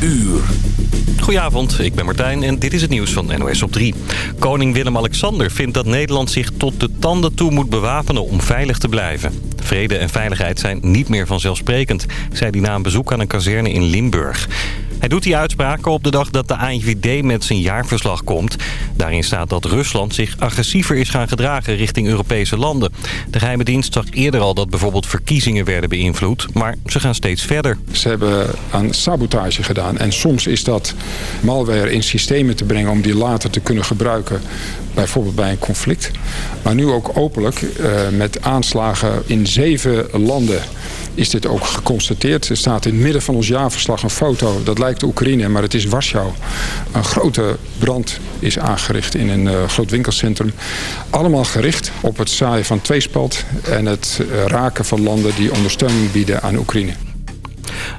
uur. Goedenavond, ik ben Martijn en dit is het nieuws van NOS op 3. Koning Willem-Alexander vindt dat Nederland zich tot de tanden toe moet bewapenen om veilig te blijven. Vrede en veiligheid zijn niet meer vanzelfsprekend, zei hij na een bezoek aan een kazerne in Limburg. Hij doet die uitspraken op de dag dat de AIVD met zijn jaarverslag komt. Daarin staat dat Rusland zich agressiever is gaan gedragen richting Europese landen. De geheime dienst zag eerder al dat bijvoorbeeld verkiezingen werden beïnvloed, maar ze gaan steeds verder. Ze hebben aan sabotage gedaan en soms is dat malware in systemen te brengen om die later te kunnen gebruiken, bijvoorbeeld bij een conflict. Maar nu ook openlijk eh, met aanslagen in zeven landen is dit ook geconstateerd. Er staat in het midden van ons jaarverslag een foto. Dat lijkt Oekraïne, maar het is Warschau. Een grote brand is aangericht in een uh, groot winkelcentrum. Allemaal gericht op het zaaien van tweespalt... en het uh, raken van landen die ondersteuning bieden aan Oekraïne.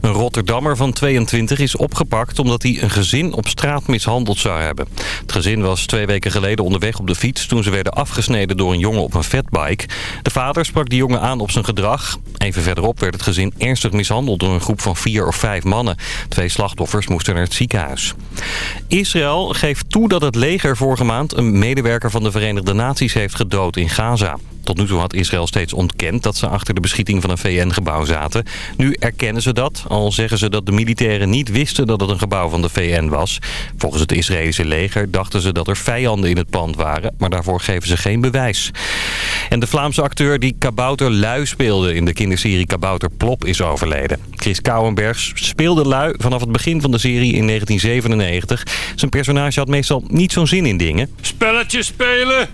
Een Rotterdammer van 22 is opgepakt omdat hij een gezin op straat mishandeld zou hebben. Het gezin was twee weken geleden onderweg op de fiets toen ze werden afgesneden door een jongen op een fatbike. De vader sprak die jongen aan op zijn gedrag. Even verderop werd het gezin ernstig mishandeld door een groep van vier of vijf mannen. Twee slachtoffers moesten naar het ziekenhuis. Israël geeft toe dat het leger vorige maand een medewerker van de Verenigde Naties heeft gedood in Gaza. Tot nu toe had Israël steeds ontkend dat ze achter de beschieting van een VN-gebouw zaten. Nu erkennen ze dat, al zeggen ze dat de militairen niet wisten dat het een gebouw van de VN was. Volgens het Israëlische leger dachten ze dat er vijanden in het pand waren, maar daarvoor geven ze geen bewijs. En de Vlaamse acteur die Kabouter Lui speelde in de kinderserie Kabouter Plop is overleden. Chris Kouwenberg speelde Lui vanaf het begin van de serie in 1997. Zijn personage had meestal niet zo'n zin in dingen. Spelletjes spelen?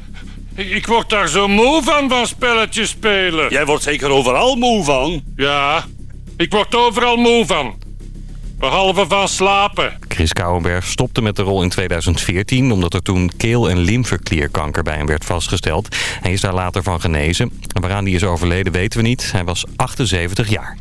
Ik word daar zo moe van, van spelletjes spelen. Jij wordt zeker overal moe van. Ja, ik word overal moe van. Behalve van slapen. Chris Kouwenberg stopte met de rol in 2014... omdat er toen keel- en lymfeklierkanker bij hem werd vastgesteld. Hij is daar later van genezen. En waaraan hij is overleden weten we niet. Hij was 78 jaar.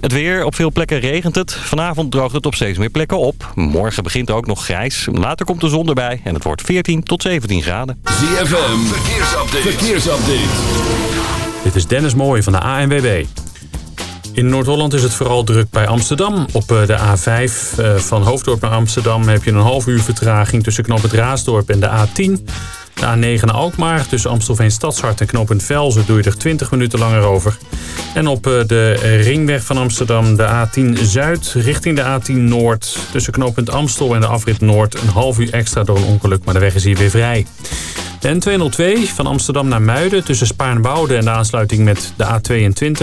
Het weer. Op veel plekken regent het. Vanavond droogt het op steeds meer plekken op. Morgen begint ook nog grijs. Later komt de zon erbij. En het wordt 14 tot 17 graden. ZFM. Verkeersupdate. Verkeersupdate. Dit is Dennis Mooij van de ANWB. In Noord-Holland is het vooral druk bij Amsterdam. Op de A5 van Hoofddorp naar Amsterdam heb je een half uur vertraging tussen Knop het Raasdorp en de A10. De A9 naar Alkmaar tussen Amstelveen Stadshart en knooppunt Velzen doe je er 20 minuten langer over. En op de ringweg van Amsterdam de A10 Zuid richting de A10 Noord. Tussen knooppunt Amstel en de afrit Noord een half uur extra door een ongeluk, maar de weg is hier weer vrij. De N202 van Amsterdam naar Muiden tussen Spaarnwoude en de aansluiting met de A22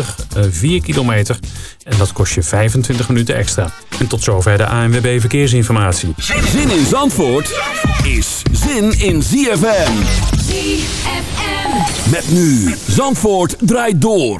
4 kilometer. En dat kost je 25 minuten extra. En tot zover de ANWB Verkeersinformatie. Zin in Zandvoort is zin in ZFM. ZFM. Met nu Zandvoort draait door.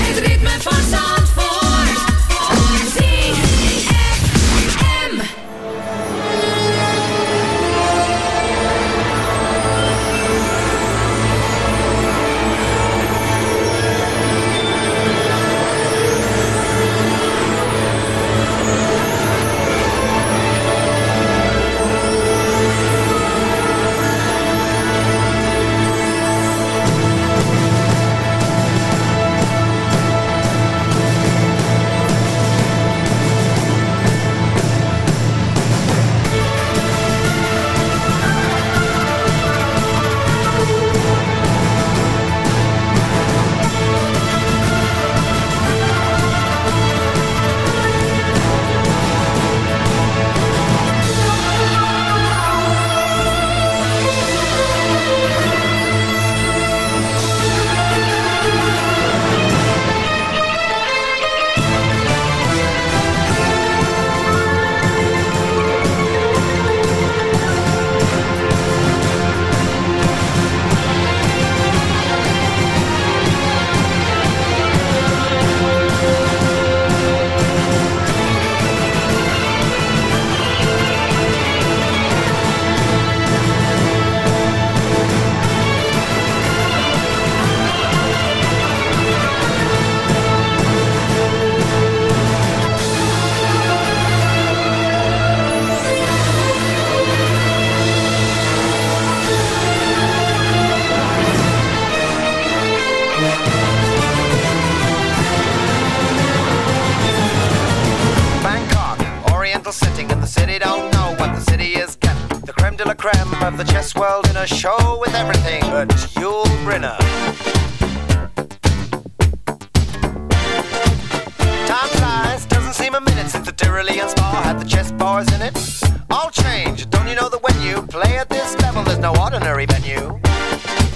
level, there's no ordinary venue?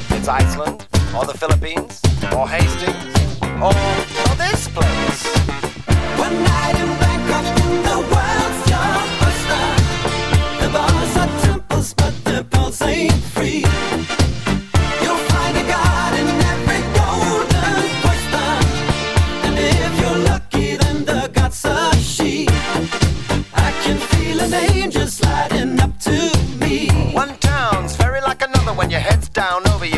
It's Iceland, or the Philippines, or Hastings, or, or this place.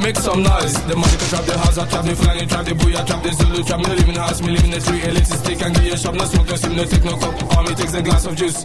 Make some noise. The money can trap the house, I trap the flying, trap the booyah, trap the Zulu, trap me the house, me live in the street, elitist stick and give you a shop, no smoke, no steam, no take no cup. Me takes a glass of juice.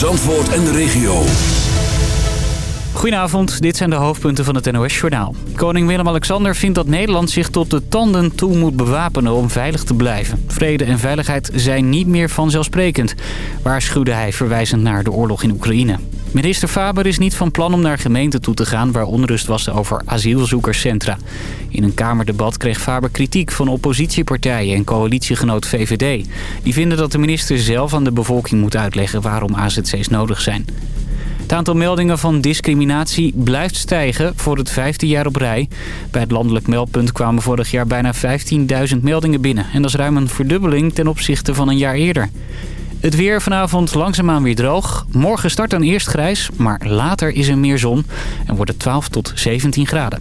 Zandvoort en de regio. Goedenavond, dit zijn de hoofdpunten van het NOS-journaal. Koning Willem-Alexander vindt dat Nederland zich tot de tanden toe moet bewapenen om veilig te blijven. Vrede en veiligheid zijn niet meer vanzelfsprekend, waarschuwde hij verwijzend naar de oorlog in Oekraïne. Minister Faber is niet van plan om naar gemeenten toe te gaan waar onrust was over asielzoekerscentra. In een Kamerdebat kreeg Faber kritiek van oppositiepartijen en coalitiegenoot VVD. Die vinden dat de minister zelf aan de bevolking moet uitleggen waarom AZC's nodig zijn. Het aantal meldingen van discriminatie blijft stijgen voor het vijfde jaar op rij. Bij het landelijk meldpunt kwamen vorig jaar bijna 15.000 meldingen binnen. En dat is ruim een verdubbeling ten opzichte van een jaar eerder. Het weer vanavond langzaamaan weer droog. Morgen start dan eerst grijs, maar later is er meer zon. En wordt het 12 tot 17 graden.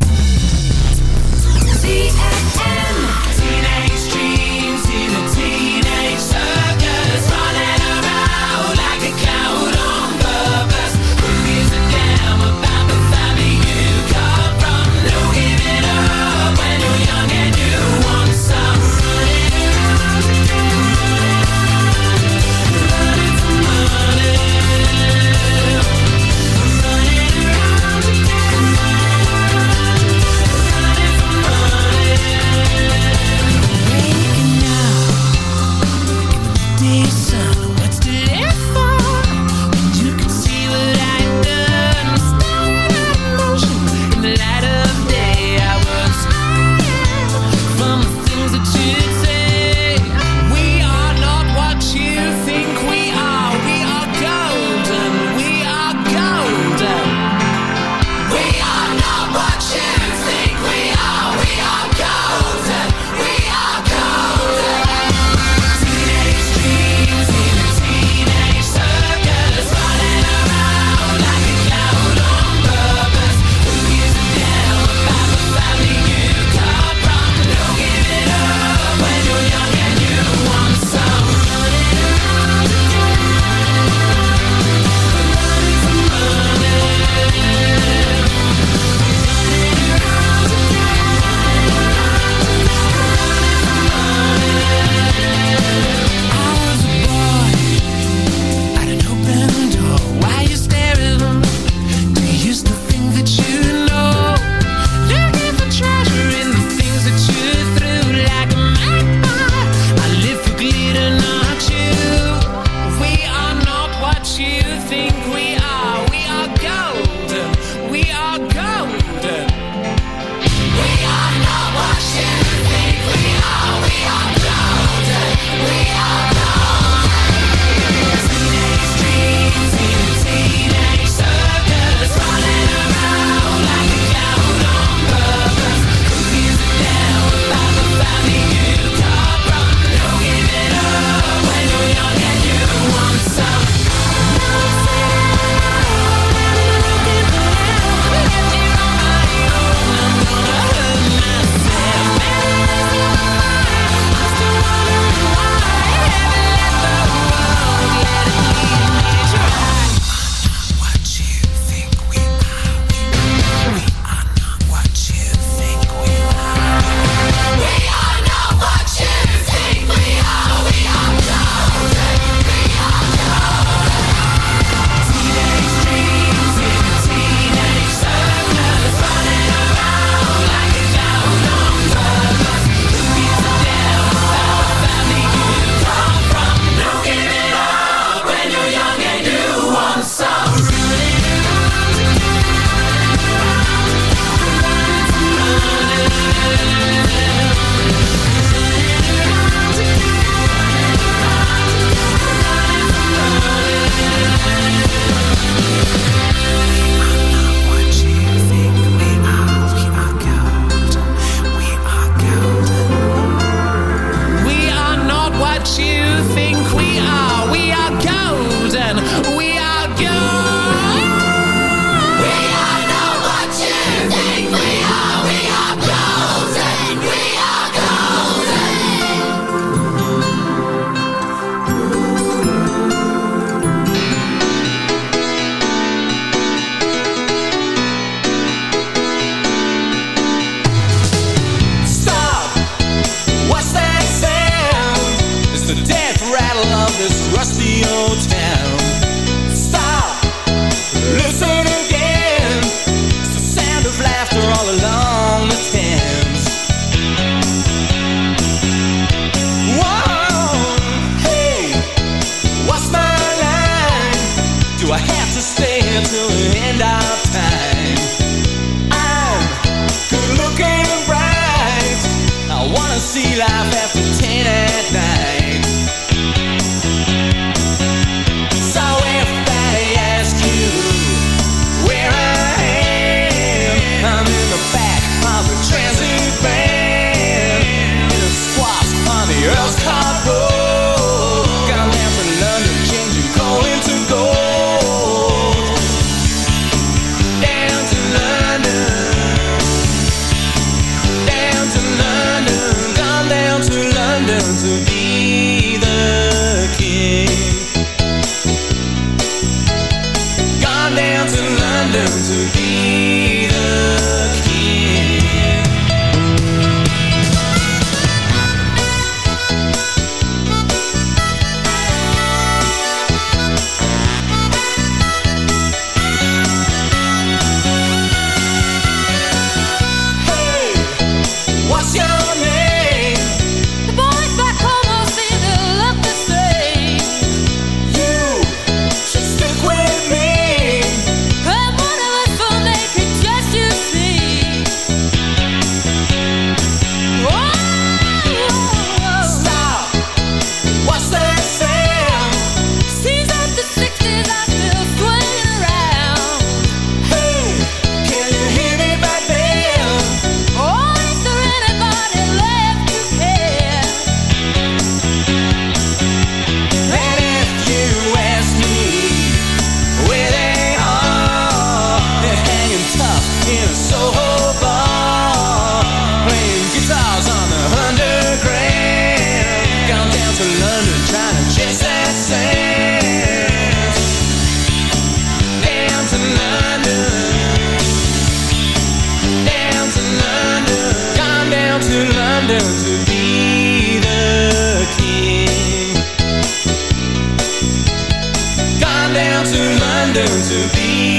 Down to London to be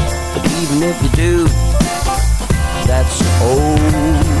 But even if you do, that's okay.